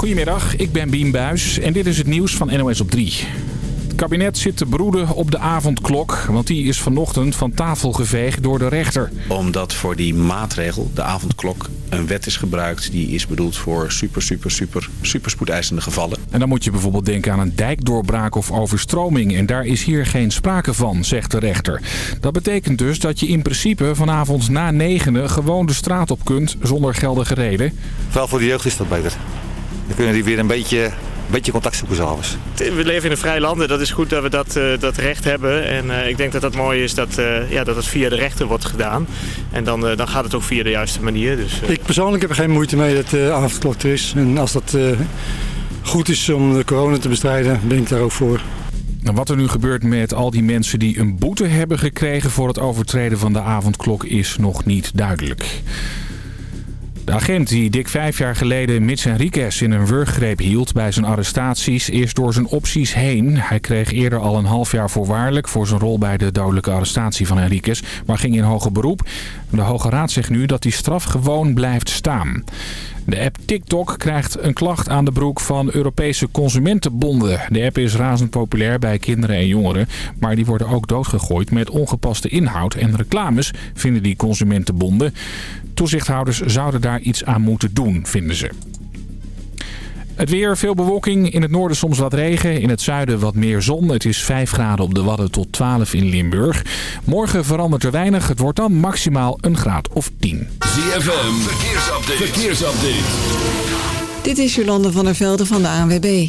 Goedemiddag, ik ben Bien Buis en dit is het nieuws van NOS op 3 kabinet zit te broeden op de avondklok, want die is vanochtend van tafel geveegd door de rechter. Omdat voor die maatregel, de avondklok, een wet is gebruikt die is bedoeld voor super, super, super, super spoedeisende gevallen. En dan moet je bijvoorbeeld denken aan een dijkdoorbraak of overstroming en daar is hier geen sprake van, zegt de rechter. Dat betekent dus dat je in principe vanavond na negenen gewoon de straat op kunt zonder geldige reden. Vooral voor de jeugd is dat beter. Dan kunnen die weer een beetje beetje contact zoeken s'avonds. We leven in een vrij land en dat is goed dat we dat, uh, dat recht hebben. En uh, ik denk dat dat mooi is dat, uh, ja, dat het via de rechter wordt gedaan. En dan, dan gaat het ook via de juiste manier. Dus, Ik persoonlijk heb er geen moeite mee dat de avondklok er is. En als dat goed is om de corona te bestrijden, ben ik daar ook voor. Wat er nu gebeurt met al die mensen die een boete hebben gekregen voor het overtreden van de avondklok is nog niet duidelijk. De agent die dik vijf jaar geleden Mitch Henriquez in een wurggreep hield bij zijn arrestaties is door zijn opties heen. Hij kreeg eerder al een half jaar voorwaardelijk voor zijn rol bij de dodelijke arrestatie van Henriquez, maar ging in hoger beroep. De Hoge Raad zegt nu dat die straf gewoon blijft staan. De app TikTok krijgt een klacht aan de broek van Europese consumentenbonden. De app is razend populair bij kinderen en jongeren, maar die worden ook doodgegooid met ongepaste inhoud en reclames, vinden die consumentenbonden. Toezichthouders zouden daar iets aan moeten doen, vinden ze. Het weer, veel bewolking. In het noorden soms wat regen. In het zuiden wat meer zon. Het is 5 graden op de Wadden tot 12 in Limburg. Morgen verandert er weinig. Het wordt dan maximaal een graad of 10. ZFM, verkeersupdate. verkeersupdate. Dit is Jolande van der Velde van de ANWB.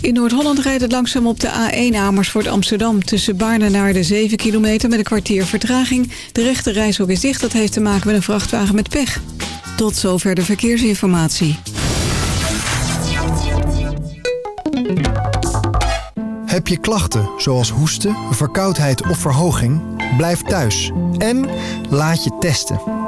In Noord-Holland rijdt het langzaam op de A1 Amersfoort Amsterdam... tussen Baarne naar de 7 kilometer met een kwartier vertraging. De rechte reishok is dicht, dat heeft te maken met een vrachtwagen met pech. Tot zover de verkeersinformatie. Heb je klachten zoals hoesten, verkoudheid of verhoging? Blijf thuis en laat je testen.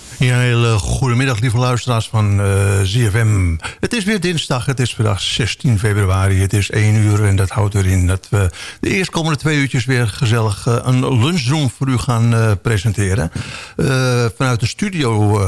Ja, een hele goede middag, lieve luisteraars van uh, ZFM. Het is weer dinsdag, het is vandaag 16 februari, het is 1 uur... en dat houdt erin dat we de eerstkomende twee uurtjes weer gezellig... Uh, een lunchroom voor u gaan uh, presenteren. vanuit de studio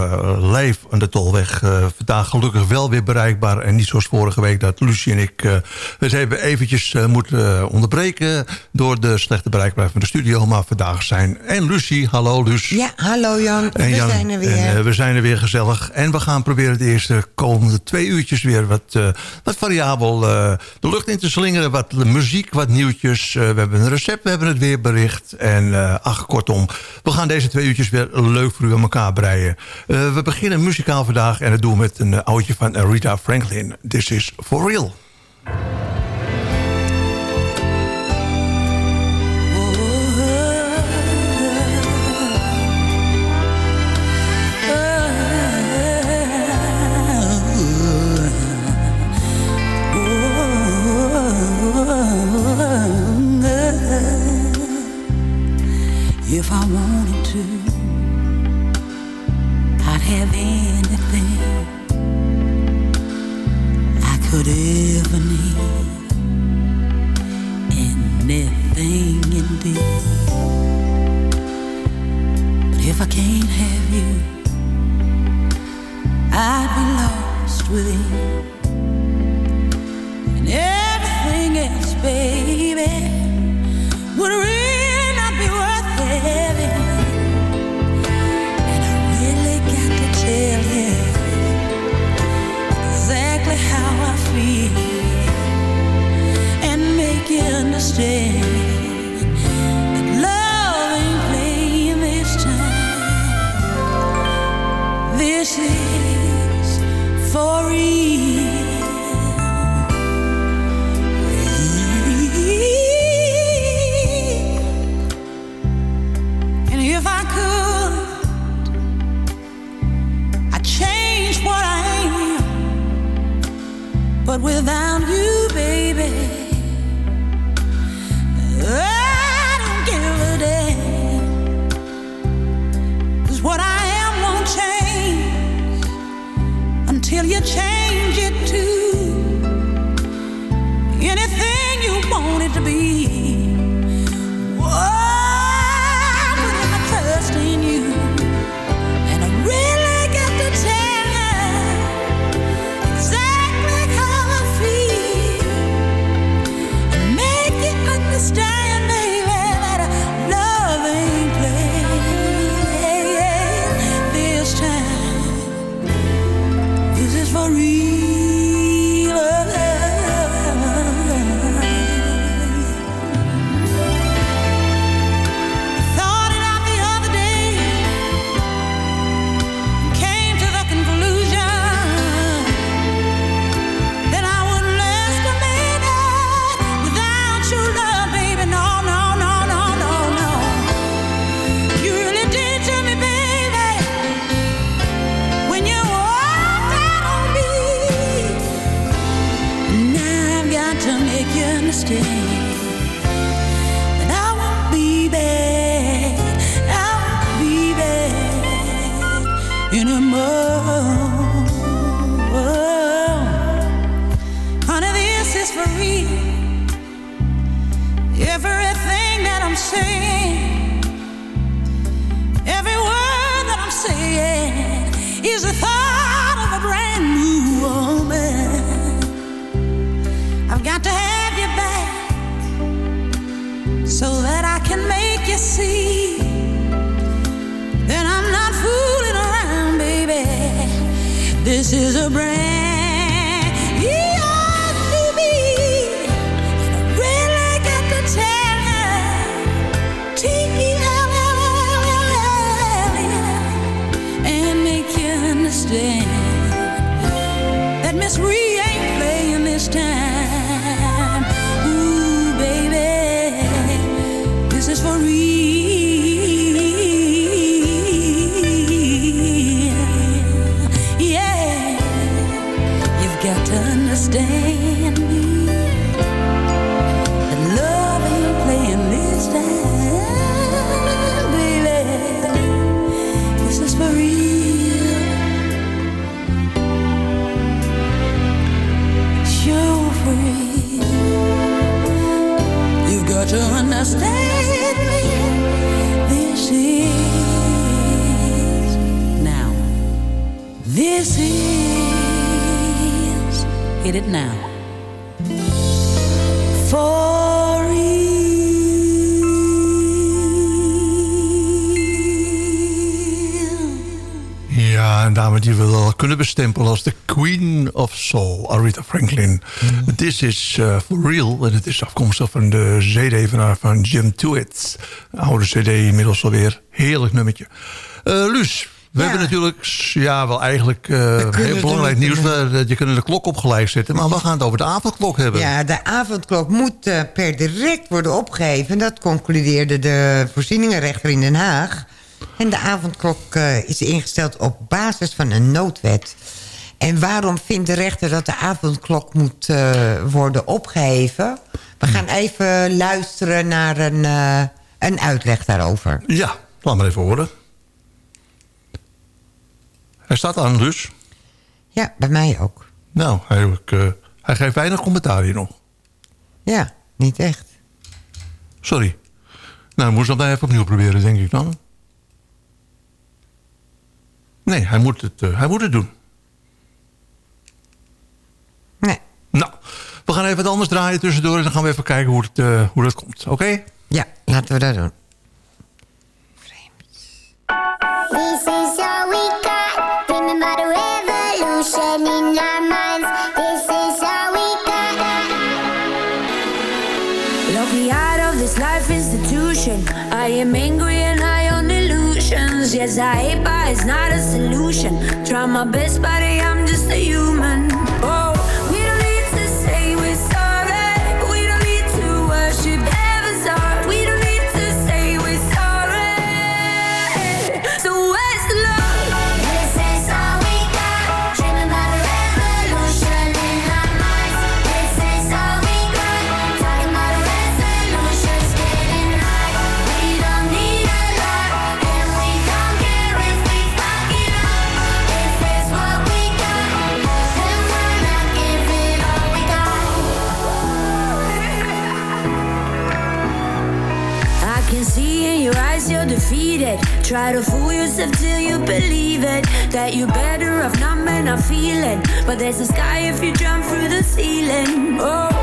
live aan de Tolweg. vandaag gelukkig wel weer bereikbaar en niet zoals vorige week... dat Lucie en ik het hebben eventjes moeten onderbreken... door de slechte bereikbaarheid van de studio. Maar vandaag zijn en Lucie, hallo Luus. Ja, hallo Jan, en we Jan, zijn er weer. Eh, eh, we zijn er weer gezellig. En we gaan proberen de eerste komende twee uurtjes weer wat, eh, wat variabel de lucht in te slingeren. Wat muziek, wat nieuwtjes. we hebben een recept, we hebben het weerbericht. En ach, kortom, we gaan deze twee uurtjes weer leuk voor u aan elkaar breien. we beginnen muzikaal vandaag en dat doen we met een oudje van Rita Franklin. This is For Real. If I wanted to, I'd have anything I could ever need. Anything indeed. But if I can't have you, I'd be lost within. And everything else, baby, would really This is for You've got to understand me. This is now. This is hit it now. For Ja, een dame die we wel kunnen bestempelen als de Queen of Soul, Aretha Franklin. This is uh, for real. En het is afkomstig van de CD van, van Jim. Een oude CD inmiddels alweer. Heerlijk nummertje. Eh Luus, we hebben natuurlijk ja, wel eigenlijk eh, heel belangrijk nieuws. We, je kunt de klok op gelijk zetten. Maar we gaan het over de avondklok hebben. Ja, de avondklok moet eh, per direct worden opgegeven. Dat concludeerde de voorzieningenrechter in Den Haag. En de avondklok eh, is ingesteld op basis van een noodwet. En waarom vindt de rechter dat de avondklok moet eh, worden opgeheven? We gaan even luisteren naar een, eh, een uitleg daarover. Ja, laat maar even horen. Hij staat aan, Luus. Ja, bij mij ook. Nou, hij, hij geeft weinig commentaar hier nog. Ja, niet echt. Sorry. Nou, dan moest dat even opnieuw proberen, denk ik dan. Nee, hij moet het, eh, hij moet het doen. Nee. Nou, we gaan even wat anders draaien tussendoor... en dan gaan we even kijken hoe, het, eh, hoe dat komt. Oké? Ja, laten we dat doen. This is all we got. Remember the revolution in our minds. This is all we got. Lock me out of this life institution. I am angry Yes, I hate, but it's not a solution. Try my best, buddy, I'm just a human. Try to fool yourself till you believe it. That you're better off not men are feeling. But there's a sky if you jump through the ceiling. Oh,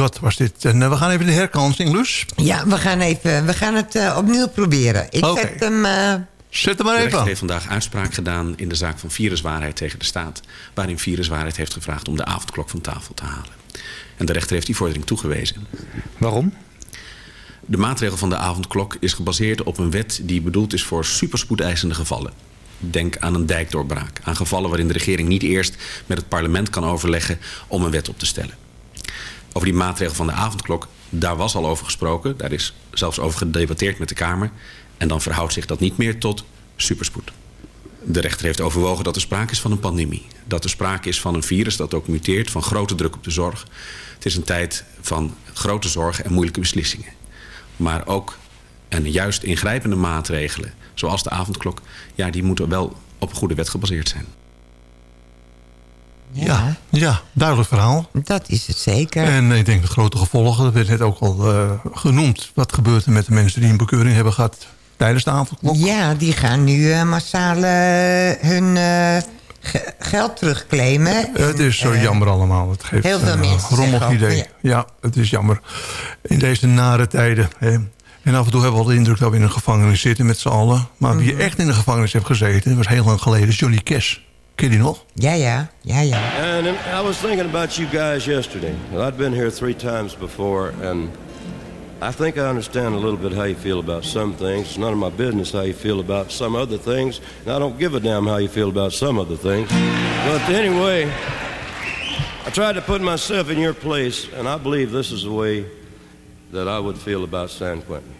Got was dit. En eh, we gaan even de herkansing, Luus. Ja, we gaan, even, we gaan het eh, opnieuw proberen. Ik Oké. zet hem... eh, Zet hem maar De even rechter aan. heeft vandaag uitspraak gedaan in de zaak van viruswaarheid tegen de staat. Waarin viruswaarheid heeft gevraagd om de avondklok van tafel te halen. En de rechter heeft die vordering toegewezen. Waarom? De maatregel van de avondklok is gebaseerd op een wet die bedoeld is voor superspoedeisende gevallen. Denk aan een dijkdoorbraak. Aan gevallen waarin de regering niet eerst met het parlement kan overleggen om een wet op te stellen. Over die maatregel van de avondklok, daar was al over gesproken. Daar is zelfs over gedebatteerd met de Kamer. En dan verhoudt zich dat niet meer tot superspoed. De rechter heeft overwogen dat er sprake is van een pandemie. Dat er sprake is van een virus dat ook muteert, van grote druk op de zorg. Het is een tijd van grote zorgen en moeilijke beslissingen. Maar ook en juist ingrijpende maatregelen, zoals de avondklok... ja, die moeten wel op goede wet gebaseerd zijn. Ja, ja, duidelijk verhaal. Dat is het zeker. En ik denk de grote gevolgen, dat werd net ook al eh, genoemd. Wat gebeurt er met de mensen die een bekeuring hebben gehad tijdens de avondklok? Ja, die gaan nu eh, massaal eh, hun ge- geld terugclaimen. Het is zo jammer allemaal. Het geeft heel veel een rommelig idee. ja. Ja. het is jammer. In deze nare tijden. Hè. En af en toe hebben we wel de indruk dat we in een gevangenis zitten met z'n allen. Maar wie Mhm. echt in de gevangenis heeft gezeten, was heel lang geleden Johnny Cash. Ken je die nog? Ja, ja, ja, ja. And um, I was thinking about you guys yesterday. Well, I'd been here three times before, and I think I understand a little bit how you feel about some things. It's none of my business how you feel about some other things, and I don't give a damn how you feel about some other things. But anyway, I tried to put myself in your place, and I believe this is the way that I would feel about San Quentin.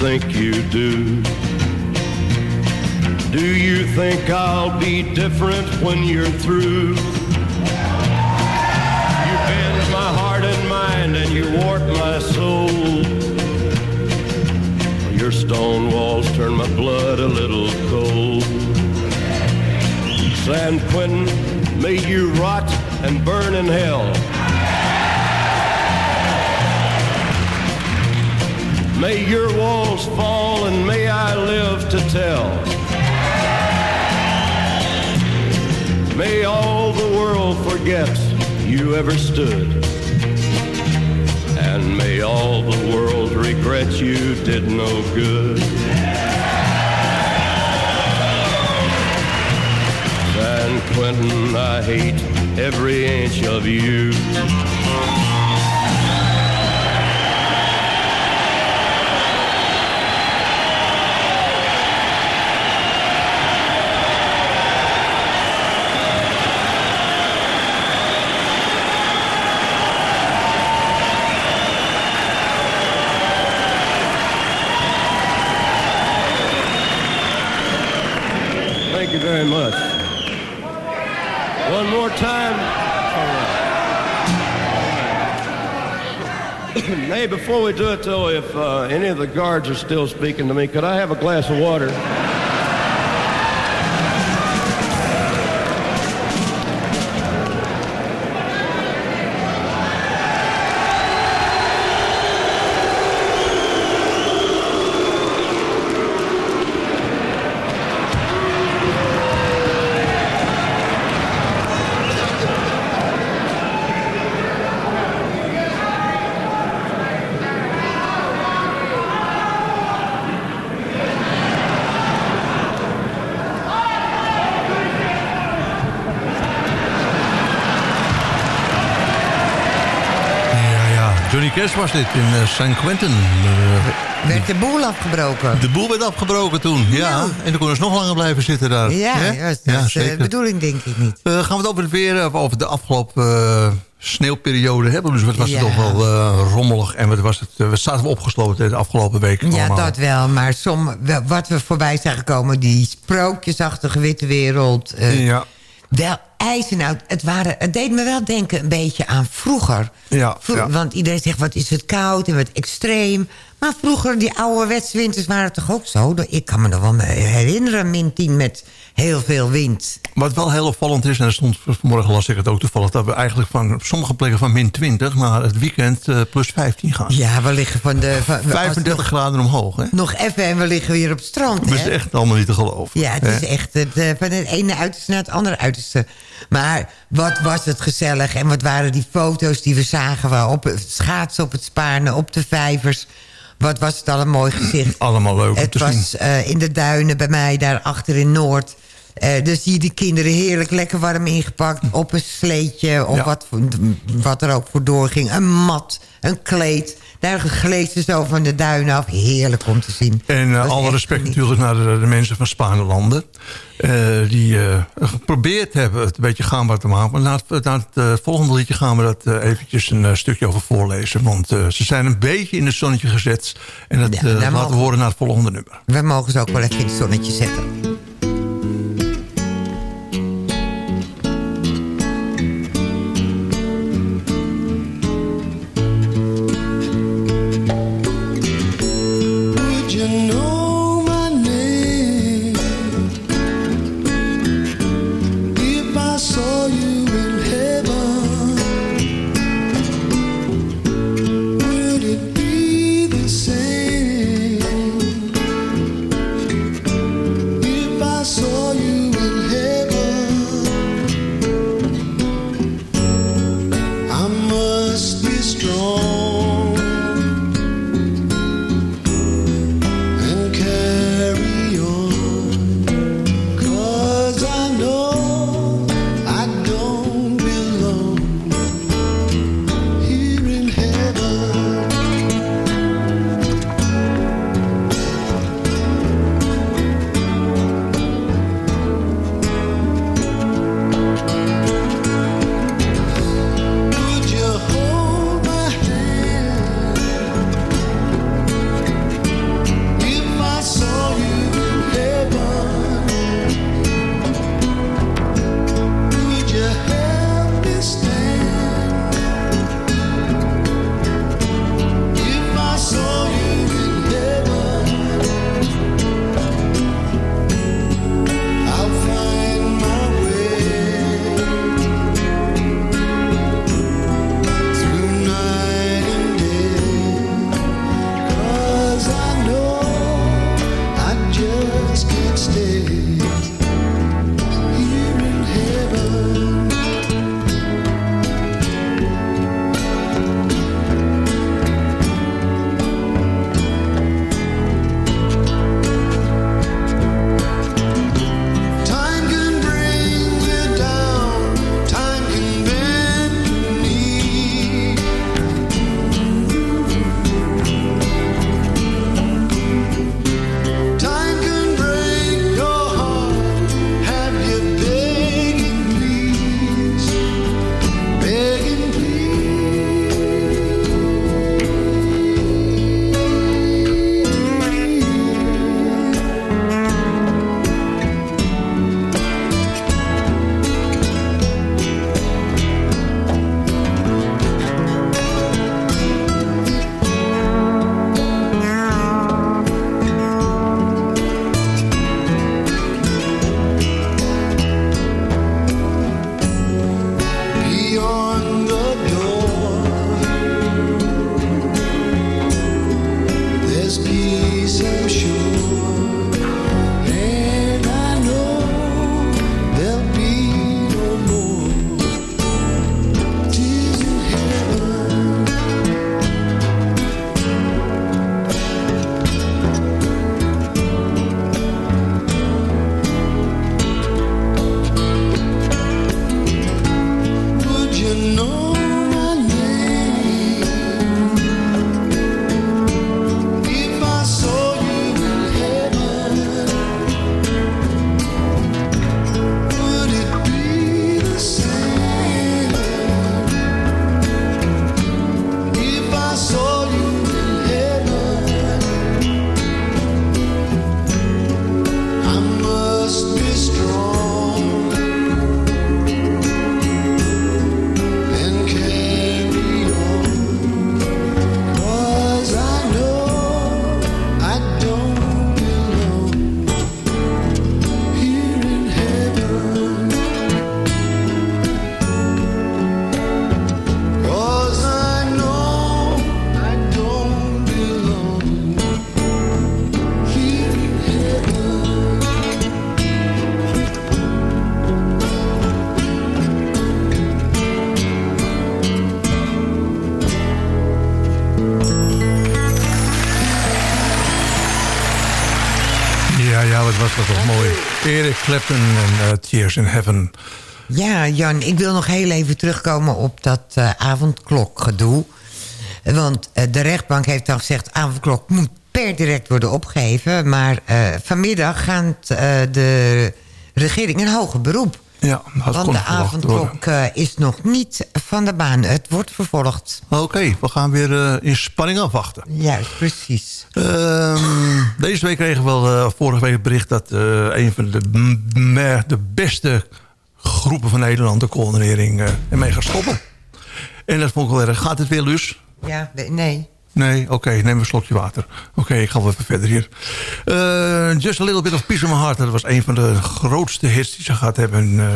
Think you do? Do you think I'll be different when you're through? Ever stood. And may all the world regret you did no good. San Quentin, I hate every inch of you. hey, before we do it, though, if uh, any of the guards are still speaking to me, could I have a glass of water? Cash was dit in eh, San Quentin. Eh, Werd de boel afgebroken? de boel werd afgebroken toen, ja. En dan konden ze nog langer blijven zitten daar. Ja, ja, dat is de bedoeling denk ik niet. Eh, gaan we het over het weer, eh, over de afgelopen eh, sneeuwperiode hebben. Dus wat was het toch wel eh, rommelig. En wat was het, eh, wat zaten we opgesloten de afgelopen week Ja, allemaal. dat wel. Maar som, wat we voorbij zijn gekomen... die sprookjesachtige witte wereld... eh, Ja. Wel ijzenoud. Het, waren, het deed me wel denken een beetje aan vroeger. Ja, Vro- ja. Want iedereen zegt, wat is het koud en wat extreem. Maar vroeger, die oude winters waren toch ook zo? Ik kan me nog wel herinneren, min 10 met heel veel wind. Wat wel heel opvallend is, en er stond vanmorgen las ik het ook toevallig... dat we eigenlijk van op sommige plekken van min 20 naar het weekend eh, plus 15 gaan. Ja, we liggen van de... Van, 35 graden omhoog, hè? Nog even en we liggen weer op het strand, Dat is hè? echt allemaal niet te geloven. Ja, het is echt het, eh, van het ene uiterste naar het andere uiterste. Maar wat was het gezellig en wat waren die foto's die we zagen... Waar op het schaatsen op het Spaarne, op de vijvers... Wat was het al een mooi gezicht. Allemaal leuk om Het te zien. was eh, in de duinen bij mij, daar achter in Noord. Eh, dus zie je die kinderen heerlijk lekker warm ingepakt... op een sleetje of Ja. wat, wat er ook voor doorging. Een mat, een kleed. Daar gleed ze zo van de duinen af. Heerlijk om te zien. En eh, alle respect natuurlijk naar de, de mensen van Spaanlanden. Eh die eh, geprobeerd hebben het een beetje gaanbaar te maken. Maar na het, na het eh, volgende liedje gaan we dat eh, eventjes een eh, stukje over voorlezen. Want eh, ze zijn een beetje in het zonnetje gezet. En dat Ja, eh, laten we horen naar het volgende nummer. We mogen ze ook wel even in het zonnetje zetten. Eric Clapton en eh, Tears in Heaven. Ja, Jan, ik wil nog heel even terugkomen op dat eh, avondklokgedoe. Want eh, de rechtbank heeft dan gezegd... avondklok moet per direct worden opgegeven. Maar vanmiddag gaat de regering in hoger beroep. Ja, dat Want de avondklok is nog niet van de baan. Het wordt vervolgd. Oké, we gaan weer eh, in spanning afwachten. Juist, precies. Ehm, deze week kregen we wel eh, vorige week het bericht dat eh, een van de, de beste groepen van Nederland, de coördinering, eh, ermee gaat stoppen. En dat vond ik wel erg. Gaat het weer, Luus? Ja, nee. Nee, oké, neem een slokje water. Oké, ik ga wel even verder hier. Eh, Just a Little Bit of Peace in My Heart. Dat was een van de grootste hits die ze gehad hebben. Eh,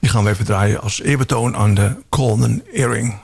die gaan we even draaien als eerbetoon aan de Colin Earring.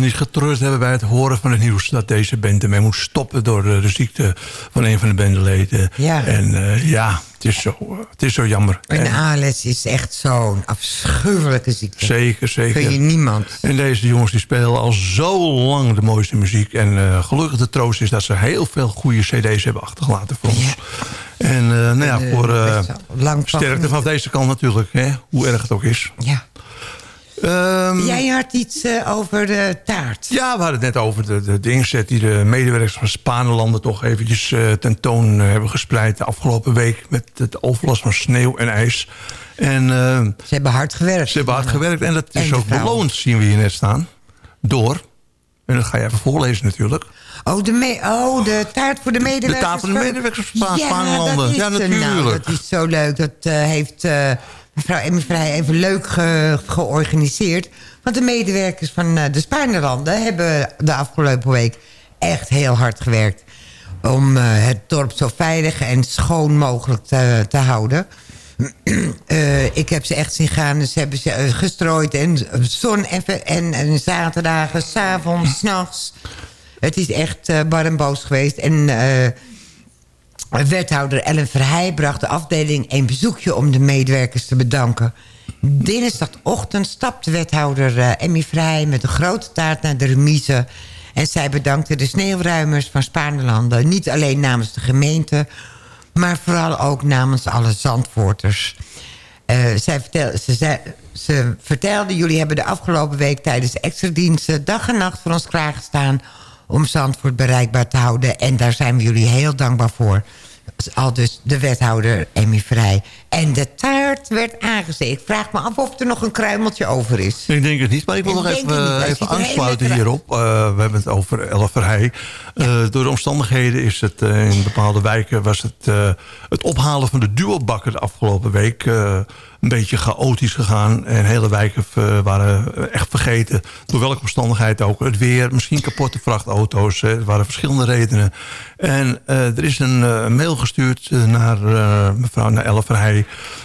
Niet getreurd hebben bij het horen van het nieuws... dat deze band ermee moest stoppen door de, de ziekte van een van de bandeleden. Ja. En eh, ja, het is, zo, het is zo jammer. En En- ALS is echt zo'n afschuwelijke ziekte. Zeker, zeker. Kun je niemand. En deze jongens die spelen al zo lang de mooiste muziek. En eh, gelukkig de troost is dat ze heel veel goede cd's hebben achtergelaten voor ons. En eh, nou ja, voor van sterkte genieten. van deze kant natuurlijk. Hè, hoe erg het ook is. Ja. Ehm, Jij had iets eh, over de taart. Ja, we hadden het net over de, de, de inzet die de medewerkers van Spanelanden toch eventjes eh, tentoon eh, hebben gespreid de afgelopen week met het overlast van sneeuw en ijs. En, Ze hebben hard gewerkt. Ze hebben hard gewerkt en dat En is ook beloond, zien we hier net staan. Door, en dat ga je even voorlezen natuurlijk. Oh, de, me oh, de taart voor de medewerkers. De taart voor de medewerkers van Spa- ja, Spanelanden. dat is Ja, Nou, natuurlijk. dat is zo leuk. Dat heeft mevrouw Emmy Vrij even leuk ge- georganiseerd. Want de medewerkers van eh, de Spaarlanden hebben de afgelopen week echt heel hard gewerkt. Om eh, het dorp zo veilig en schoon mogelijk te, te houden. Eh, ik heb ze echt zien gaan. Ze hebben ze gestrooid en zon en, en, en zaterdagen, s'avonds, s'nachts. Het is echt eh bar en boos geweest. En wethouder Ellen Verheij bracht de afdeling een bezoekje... om de medewerkers te bedanken. Dinsdagochtend stapte wethouder eh, Emmy Vrij met een grote taart naar de remise... en zij bedankte de sneeuwruimers van Spaarlanden... niet alleen namens de gemeente... maar vooral ook namens alle Zandvoorters... Eh, zij ze, ze vertelde, jullie hebben de afgelopen week tijdens de extra diensten dag en nacht voor ons klaargestaan om Zandvoort bereikbaar te houden. En daar zijn we jullie heel dankbaar voor. Al dus de wethouder Emmy Vrij. En de taart werd aangezet. Ik vraag me af of er nog een kruimeltje over is. Ik denk het niet, maar ik wil nog even. Hij even aansluiten hierop. Eh, we hebben het over Elle Verheij. Eh, door de omstandigheden is het eh, in bepaalde wijken... was het, eh, het ophalen van de duobakken de afgelopen week... eh, een beetje chaotisch gegaan. En hele wijken eh, waren echt vergeten. Door welke omstandigheid ook. Het weer, misschien kapotte vrachtauto's. eh, Er waren verschillende redenen. En eh, er is een eh, mail gestuurd eh, naar eh, mevrouw naar Elle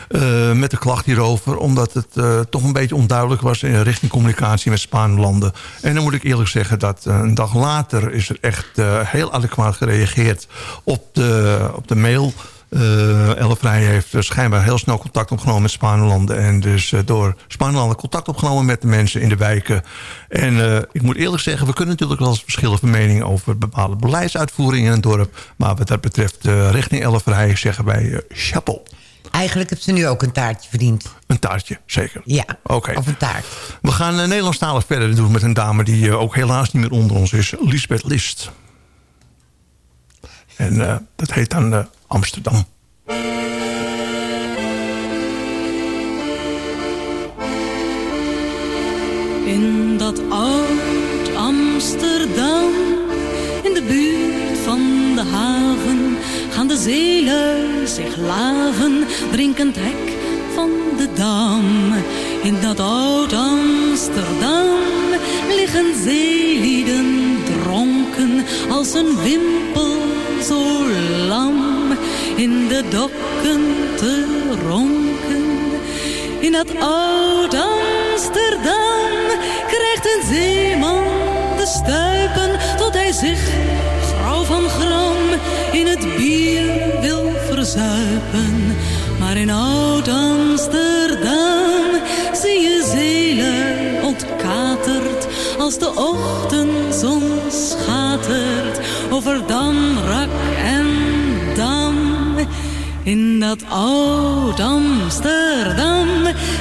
Eh, met de klacht hierover. Omdat het eh, toch een beetje onduidelijk was... in richting communicatie met Spaanlanden. En dan moet ik eerlijk zeggen dat eh, een dag later... is er echt heel adequaat gereageerd op de, op de mail... Eh Elle Vrij heeft schijnbaar heel snel contact opgenomen met Spaanlanden. En dus door Spaanlanden contact opgenomen met de mensen in de wijken. En ik moet eerlijk zeggen, we kunnen natuurlijk wel eens verschillen van mening over bepaalde beleidsuitvoeringen in het dorp. Maar wat dat betreft, richting Elle zeggen wij chapeau. Eigenlijk heeft ze nu ook een taartje verdiend. Een taartje, zeker. Ja, Oké. of een taart. We gaan uh, Nederlandstalig verder doen met een dame die eh, ook helaas niet meer onder ons is. Lisbeth List. En eh, dat heet dan eh, Amsterdam. In dat oud Amsterdam, in de buurt van de haven, gaan de zeelui zich laven, drinkend hek van de dam. In dat oud Amsterdam liggen zeelieden dronken als een wimpel zo lam in de dokken te ronken. In dat oud Amsterdam krijgt een zeeman de stuipen tot hij zich, in het bier wil verzuipen. Maar in oud Amsterdam zie je zeelui ontkaterd als de ochtendzon schatert over Damrak en Dam. In dat oud Amsterdam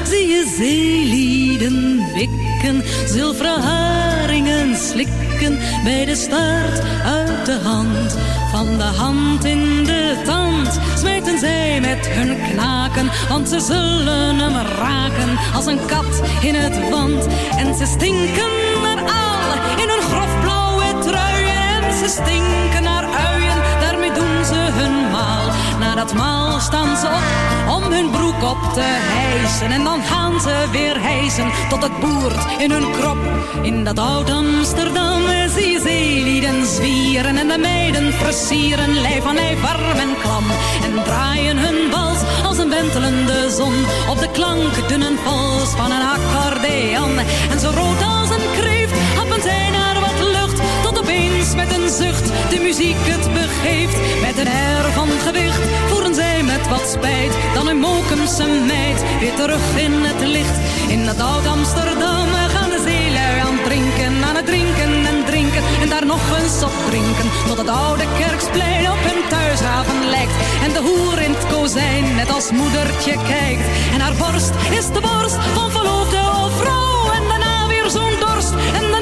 zie je zeelieden wikken, zilveren haringen slikken, bij de staart uit de hand. Van de hand in de tand smijten zij met hun knaken, want ze zullen hem raken als een kat in het wand. En ze stinken naar aal in hun grofblauwe truien en ze stinken naar dat maal staan ze op om hun broek op te hijsen. En dan gaan ze weer hijsen tot het boert in hun krop. In dat oud Amsterdam zie je zeelieden zwieren. En de meiden versieren, lijf aan lijf, warm en klam. En draaien hun wals als een wentelende zon. Op de klank dunne vals van een accordeon. En zo rood als een muziek het begeeft. Met een air van gewicht voeren zij met wat spijt. Dan een Mokumse meid weer terug in het licht. In het oud Amsterdam gaan de zeelui aan drinken, aan het drinken en drinken. En daar nog eens op drinken, tot het oude kerksplein op hun thuishaven lijkt. En de hoer in het kozijn net als moedertje kijkt. En haar borst is de borst van verloofde of vrouw. En daarna weer zo'n dorst en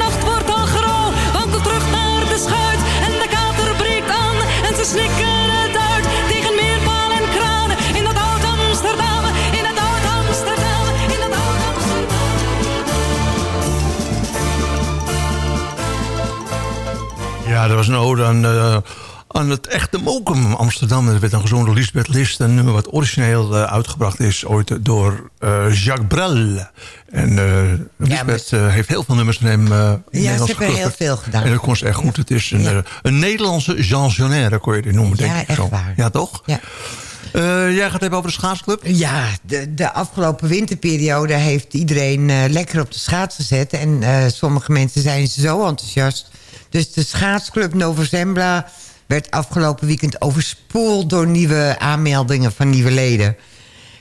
snikken het uit tegen meerpaal en kranen. In dat oud Amsterdam, in dat oud Amsterdam, in dat oud. Ja, dat was een ode aan, eh, aan het echte Mokum Amsterdam. Dat werd dan gezongen door Lisbeth List. Een nummer wat origineel eh, uitgebracht is ooit door eh, Jacques Brel. En eh Lisbeth heeft heel veel nummers van hem uh, ze hebben heel veel gedaan. En dat kon ze echt goed. Het is een, eh, een Nederlandse chansonaire, kon je dit noemen, denk Ja, ik echt zo. waar. Ja, toch? Ja. Jij gaat het hebben over de schaatsclub? Ja, de, de afgelopen winterperiode heeft iedereen lekker op de schaats gezet. En sommige mensen zijn zo enthousiast. Dus de schaatsclub Nova Zembla werd afgelopen weekend overspoeld... door nieuwe aanmeldingen van nieuwe leden.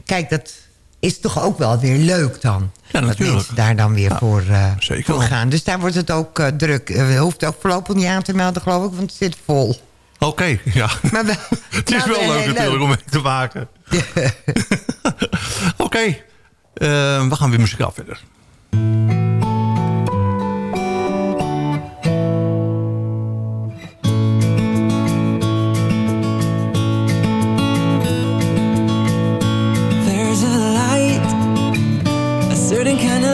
Kijk, dat is toch ook wel weer leuk dan. Ja, Dat mensen daar dan weer voor, eh, wel. gaan. Dus daar wordt het ook eh, druk. Eh, Je hoeft ook voorlopig niet aan te melden, geloof ik, want het zit vol. Oké, ja. Maar wel, Het is wel leuk natuurlijk om mee te maken. Oké, eh, we gaan weer muzikaal verder. think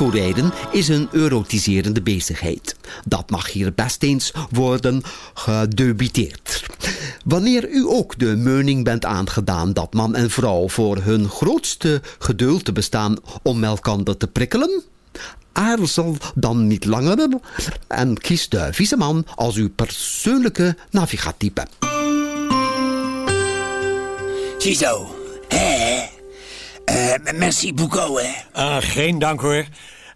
Autorijden is een erotiserende bezigheid. Dat mag hier best eens worden gedebiteerd. Wanneer u ook de mening bent aangedaan dat man en vrouw voor hun grootste geduld bestaan om elkaar te prikkelen, aarzel dan niet langer en kies de vieze man als uw persoonlijke navigatiepe. Ziezo, Eh, Eh, merci beaucoup, hè. Ah, geen dank hoor.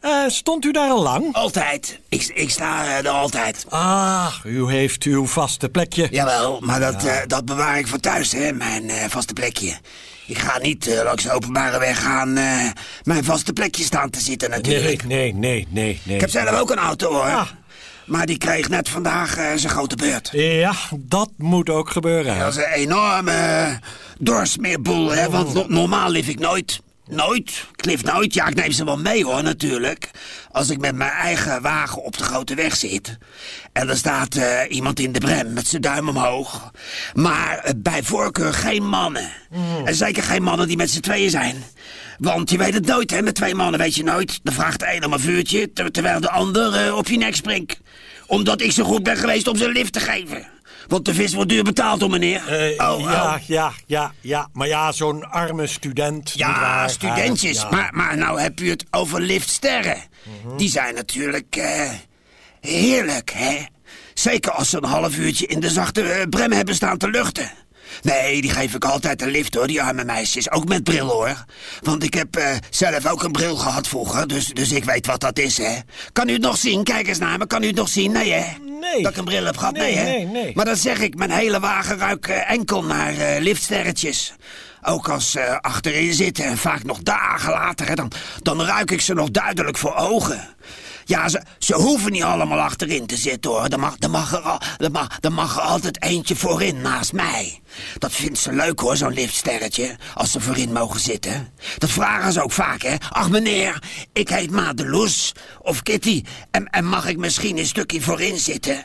Eh, stond u daar al lang? Altijd. Ik, ik sta er altijd. Ah, u heeft uw vaste plekje. Jawel, maar dat, Ja. dat bewaar ik voor thuis, hè, mijn vaste plekje. Ik ga niet langs de openbare weg gaan mijn vaste plekje staan te zitten natuurlijk. Nee, nee, nee, nee, nee. Ik heb zelf ook een auto, hoor. Maar die kreeg net vandaag eh, zijn grote beurt. Ja, dat moet ook gebeuren. Dat is een enorme doorsmeerboel, hè. Want no- normaal leef ik nooit. Nooit. Ik leef nooit. Ja, ik neem ze wel mee, hoor, natuurlijk. Als ik met mijn eigen wagen op de grote weg zit. En er staat eh, iemand in de brem met zijn duim omhoog. Maar eh, bij voorkeur geen mannen. En zeker geen mannen die met z'n tweeën zijn. Want je weet het nooit, hè. Met twee mannen weet je nooit. Dan vraagt de een om een vuurtje, ter- terwijl de ander eh, op je nek springt. Omdat ik zo goed ben geweest om ze een lift te geven. Want de vis wordt duur betaald, hoor, meneer. Eh, oh, ja, oh. ja, ja, ja. Maar ja, zo'n arme student. Ja, studentjes. Ja. Maar, maar nou heb u het over liftsterren. Mhm. Die zijn natuurlijk eh, heerlijk, hè? Zeker als ze een half uurtje in de zachte eh, brem hebben staan te luchten. Nee, die geef ik altijd een lift hoor, die arme meisjes. Ook met bril hoor. Want ik heb eh, zelf ook een bril gehad vroeger, dus, dus ik weet wat dat is hè. Kan u het nog zien? Kijk eens naar me, kan u het nog zien? Nee hè? Nee. Dat ik een bril heb gehad? Nee, Nee, hè? nee, nee. Maar dat zeg ik, mijn hele wagen ruikt eh, enkel naar eh, liftsterretjes. Ook als ze achterin zitten en vaak nog dagen later, hè, dan, dan ruik ik ze nog duidelijk voor ogen. Ja, ze, ze hoeven niet allemaal achterin te zitten hoor. Er mag, er, mag mag er altijd eentje voorin naast mij. Dat vindt ze leuk hoor, zo'n liftsterretje. Als ze voorin mogen zitten. Dat vragen ze ook vaak hè. Ach meneer, ik heet Madeloes of Kitty. En, en mag ik misschien een stukje voorin zitten?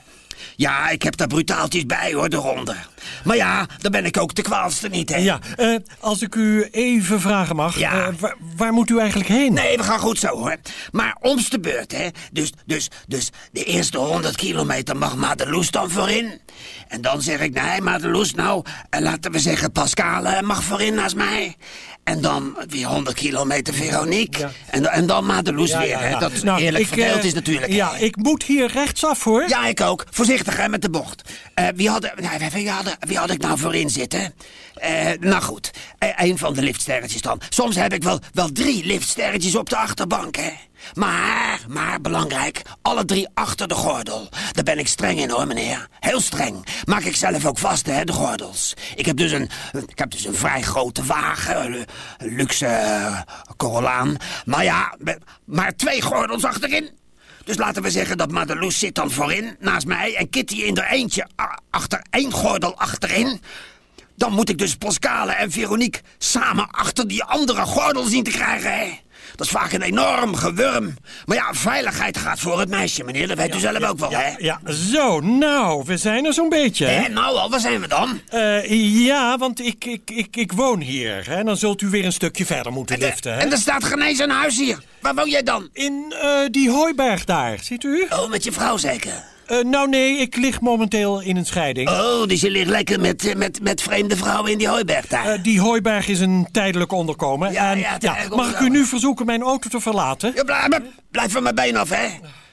Ja, ik heb daar brutaaltjes bij hoor, eronder. Maar ja, dan ben ik ook de kwaalste niet, hè? Ja, eh, als ik u even vragen mag. Ja. eh, waar, waar moet u eigenlijk heen? Nee, we gaan goed zo hoor. Maar om's de beurt, hè. Dus, dus, dus de eerste 100 kilometer mag Madeloes dan voorin. En dan zeg ik, nee Madeloes, nou, eh, laten we zeggen Pascale mag voorin naast mij. En dan weer 100 kilometer Veronique. En, en dan Madeloes Ja, weer, hè. Dat Nou, eerlijk ik, verdeeld eh, is natuurlijk. Ja, ik moet hier rechtsaf hoor. Ja, ik ook. Voorzichtig hè, met de bocht. Eh, wie, hadden, nee, wie, had ik nou voorin zitten? Eh, nou goed, Eh, een van de liftsterretjes dan. Soms heb ik wel, wel drie liftsterretjes op de achterbank, hè. Maar, maar belangrijk, alle drie achter de gordel. Daar ben ik streng in hoor, meneer. Heel streng. Maak ik zelf ook vast, hè, de gordels. Ik heb dus een, ik heb dus een vrij grote wagen, een luxe eh, Corollaan. Maar ja, maar twee gordels achterin. Dus laten we zeggen dat Madeloes zit dan voorin, naast mij... en Kitty in er eentje achter één gordel achterin. Dan moet ik dus Pascale en Veronique samen achter die andere gordel zien te krijgen, hè? Dat is vaak een enorm gewurm. Maar ja, veiligheid gaat voor het meisje, meneer. Dat weet u zelf ook wel, hè? Ja, zo, nou, we zijn er zo'n beetje. hè? Nou al, waar zijn we dan? Eh, ja, want ik, ik, ik, ik woon hier. Hè? Dan zult u weer een stukje verder moeten liften. Hè? En er staat geen eens een huis hier. Waar woon jij dan? In eh, die hooiberg daar, ziet u? Oh, met je vrouw zeker? Eh, nou nee, ik lig momenteel in een scheiding. Oh, dus je ligt lekker met, eh, met, met vreemde vrouwen in die hooiberg daar. Eh, die hooiberg is een tijdelijk onderkomen. Ja, en, ja, tijdelijk mag ik u nu verzoeken mijn auto te verlaten? Ja, blijf, blijf van mijn been af, hè?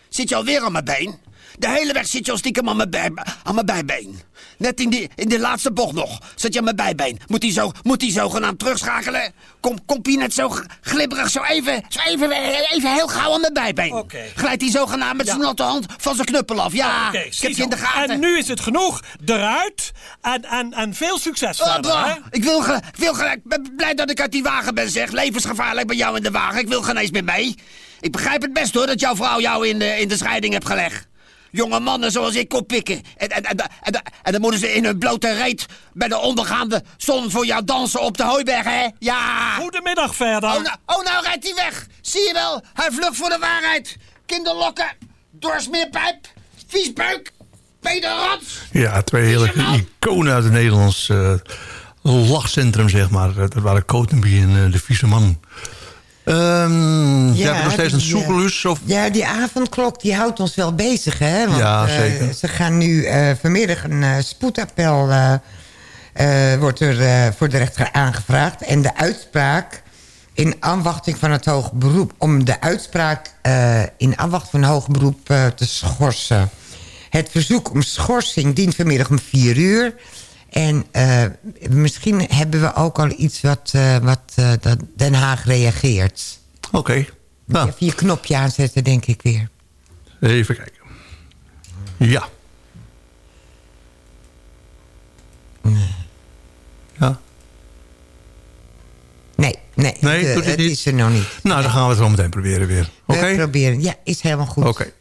Zit je alweer aan mijn been? De hele weg zit je al stiekem aan mijn, bij, aan mijn bijbeen. Net in die, in die laatste bocht nog zit je aan mijn bijbeen. Moet hij zo, moet hij zogenaamd terugschakelen? Kom, komt hij net zo glibberig, zo even, zo even, even heel gauw aan mijn bijbeen. Glijdt hij zogenaamd met zijn natte hand van zijn knuppel af. Ja, Oké, ik heb je in de gaten. En nu is het genoeg. Eruit. En, en, en veel succes Oh, verder. bah, hè? ik wil, ik wil gelijk. Blij dat ik uit die wagen ben, zeg. Levensgevaarlijk bij jou in de wagen. Ik wil geen eens meer mee. Ik begrijp het best hoor dat jouw vrouw jou in de, in de scheiding heeft gelegd. Jonge mannen zoals ik oppikken. En, en, en, en, en dan moeten ze in hun blote reet bij de ondergaande zon voor jou dansen op de hooiberg, hè? Ja! Goedemiddag verder. Oh, nou, oh, nou rijdt hij weg. Zie je wel? Hij vlucht voor de waarheid. Kinderlokken, doorsmeerpijp, viesbuik, Peter Rats. Ja, twee hele iconen uit het Nederlands eh, lachcentrum, zeg maar. Eh, Dat waren Kotenby en eh, de Vieze Man. Ehm ja, hebben nog steeds een eh, soekelus? Of... Ja, die avondklok die houdt ons wel bezig, hè? Want, Ja, eh, ze gaan nu eh, vanmiddag een eh, spoedappel... wordt er voor de rechter aangevraagd. En de uitspraak in aanwachting van het hoog beroep... om de uitspraak in aanwachting van het hoog beroep te schorsen. Het verzoek om schorsing dient vanmiddag om 4 uur... En eh, misschien hebben we ook al iets wat, eh, wat eh, Den Haag reageert. Oké. Nou. Even je knopje aanzetten, denk ik weer. Even kijken. Ja. Ja. Nee, nee, Nee, de- het niet? is er nog niet. Nou, dan gaan we het zo meteen proberen weer. Oké? We proberen. Ja, is helemaal goed. Oké.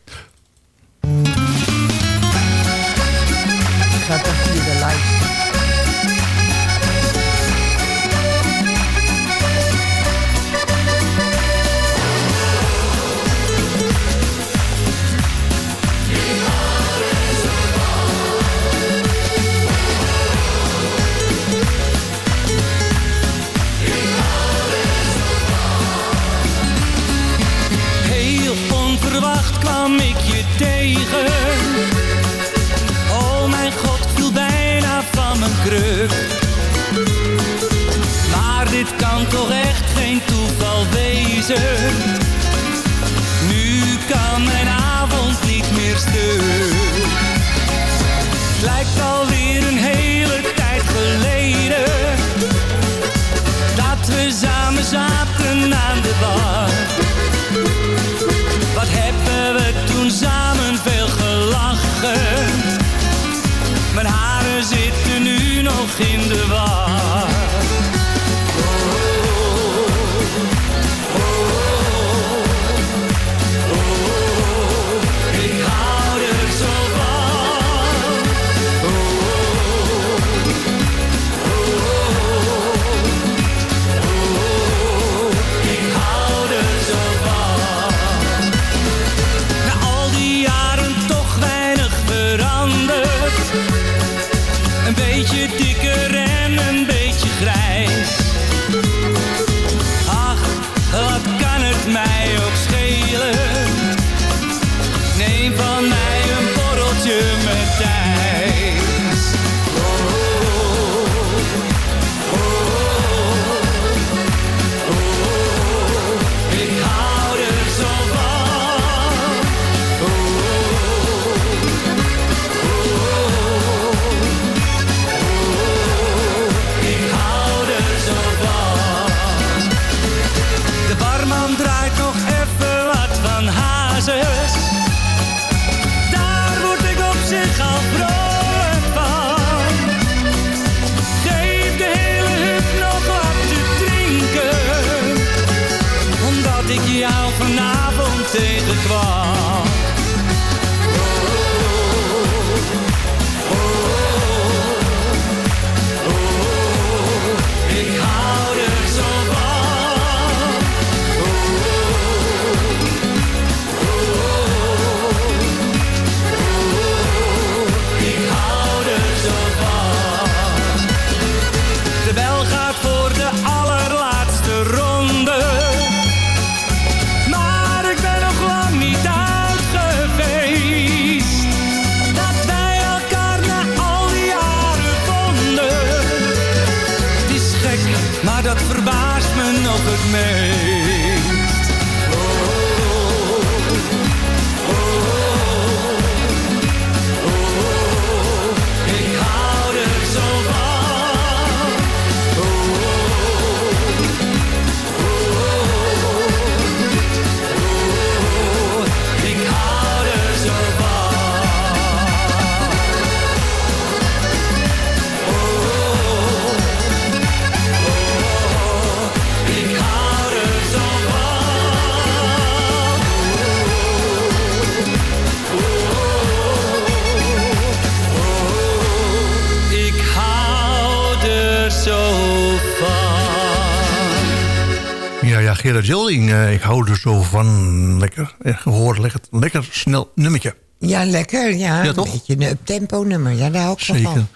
Eh, ik hou er zo van. Lekker. Gehoord, lekker, lekker snel nummertje. Ja, lekker. Ja, Ja, een beetje een uptempo nummer. Ja, daar hou ik Zeker. van.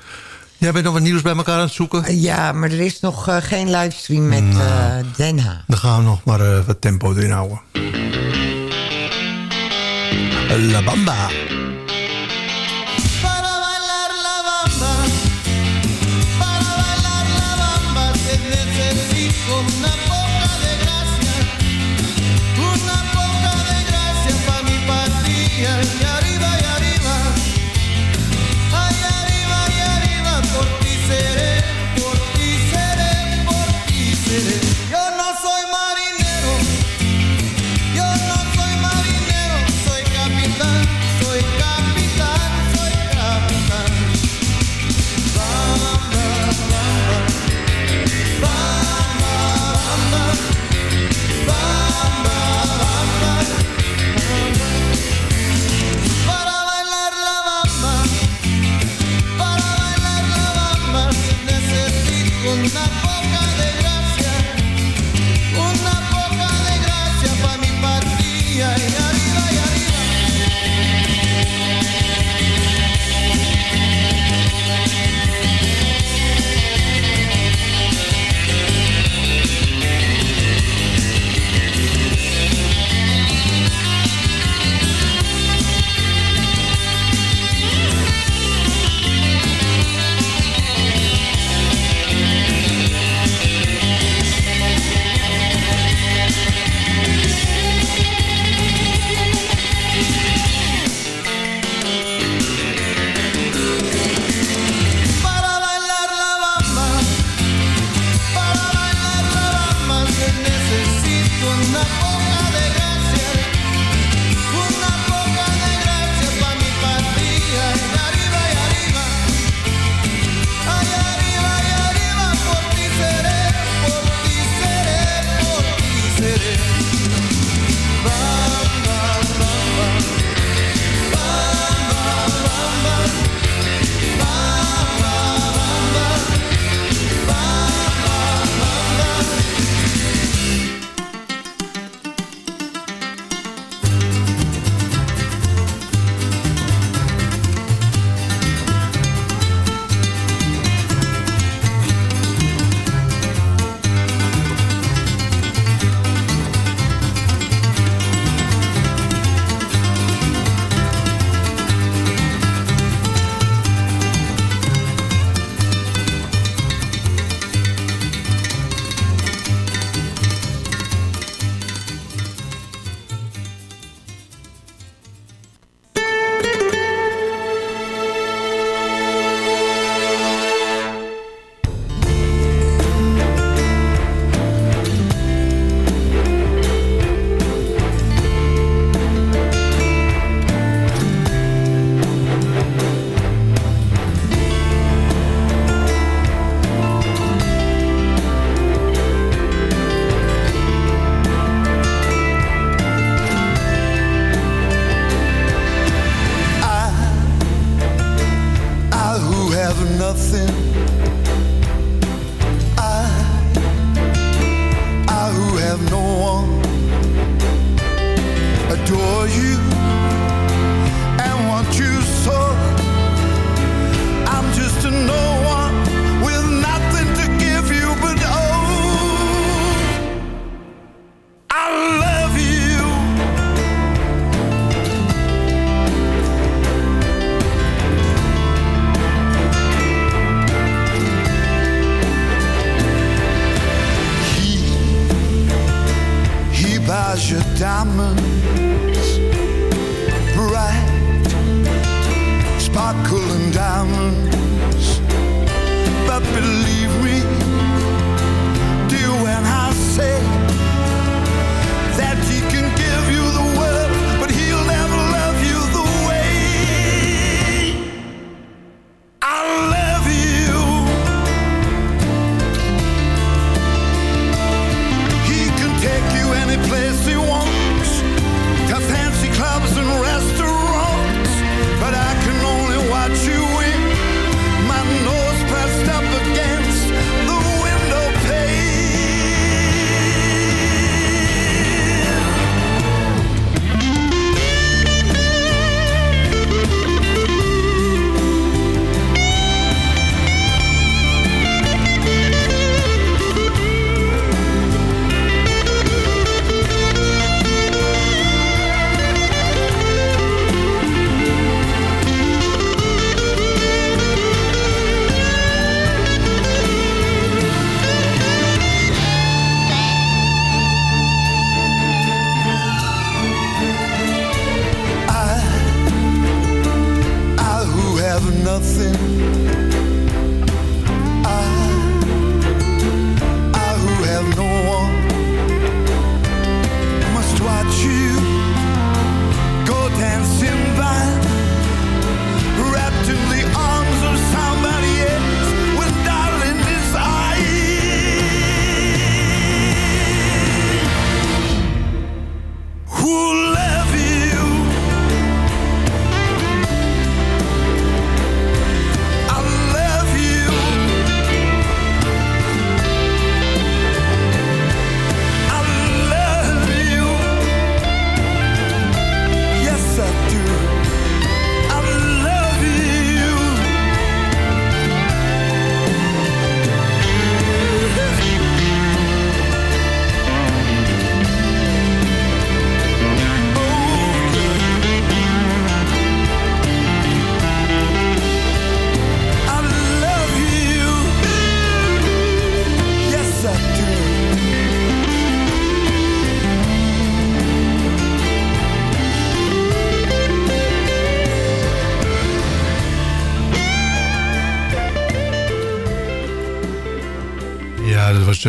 Jij bent nog wat nieuws bij elkaar aan het zoeken? Ja, maar er is nog eh, geen livestream met eh, Den Haag. Dan gaan we nog maar eh, wat tempo erin houden. La Bamba.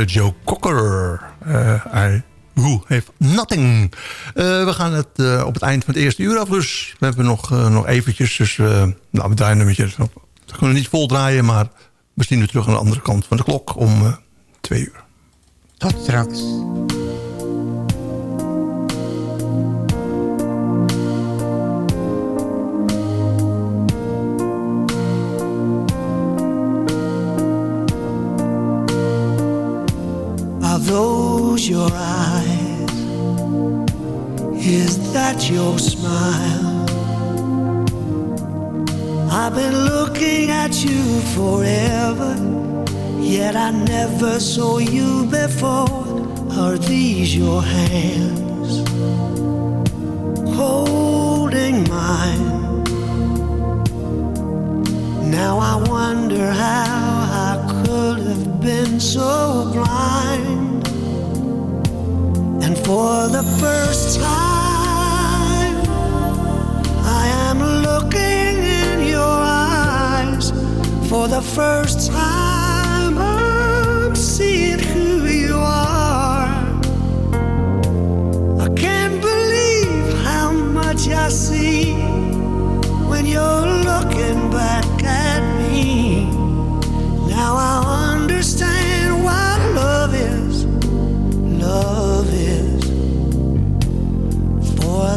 Joe Cocker. Eh, I Who Have Nothing. Eh, we gaan het eh, op het eind van het eerste uur af, dus we hebben nog, nog eventjes. Dus nou, we draaien een beetje. We kunnen niet vol draaien, maar we zien nu terug aan de andere kant van de klok om twee uur. Tot straks. Those your eyes? Is that your smile? I've been looking at you forever, yet I never saw you before. Are these your hands holding mine? Now I wonder how I could have been so blind. For the first time, I am looking in your eyes. For the first time, I'm seeing who you are. I can't believe how much I see when you're looking back